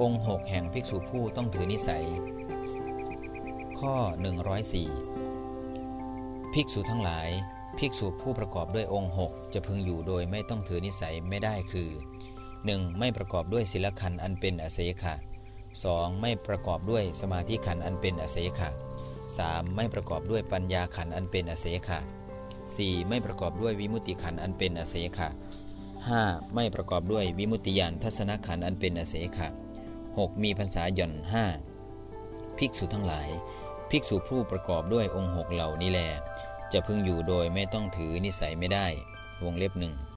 องค์หกแห่งภิกษุผู้ต้องถือนิสัย ข้อ 104 ภิกษุทั้งหลาย ภิกษุผู้ประกอบด้วยองค์หกจะพึงอยู่โดยไม่ต้องถือนิสัยไม่ได้คือ 1. ไม่ประกอบด้วยศีลขันอันเป็นอเสขะ 2. ไม่ประกอบด้วยสมาธิขันอันเป็นอเสขะ 3. ไม่ประกอบด้วยปัญญาขันอันเป็นอเสขะ 4. ไม่ประกอบด้วยวิมุติขันอันเป็นอเสขะ 5. ไม่ประกอบด้วยวิมุติยานทัศนขันอันเป็นอเสขะ 6. มีพรรษาหย่อนห้าภิกษุทั้งหลาย ภิกษุผู้ประกอบด้วยองค์หกเหล่านี้แล จะพึงอยู่โดยไม่ต้องถือนิสัยไม่ได้ วงเล็บหนึ่ง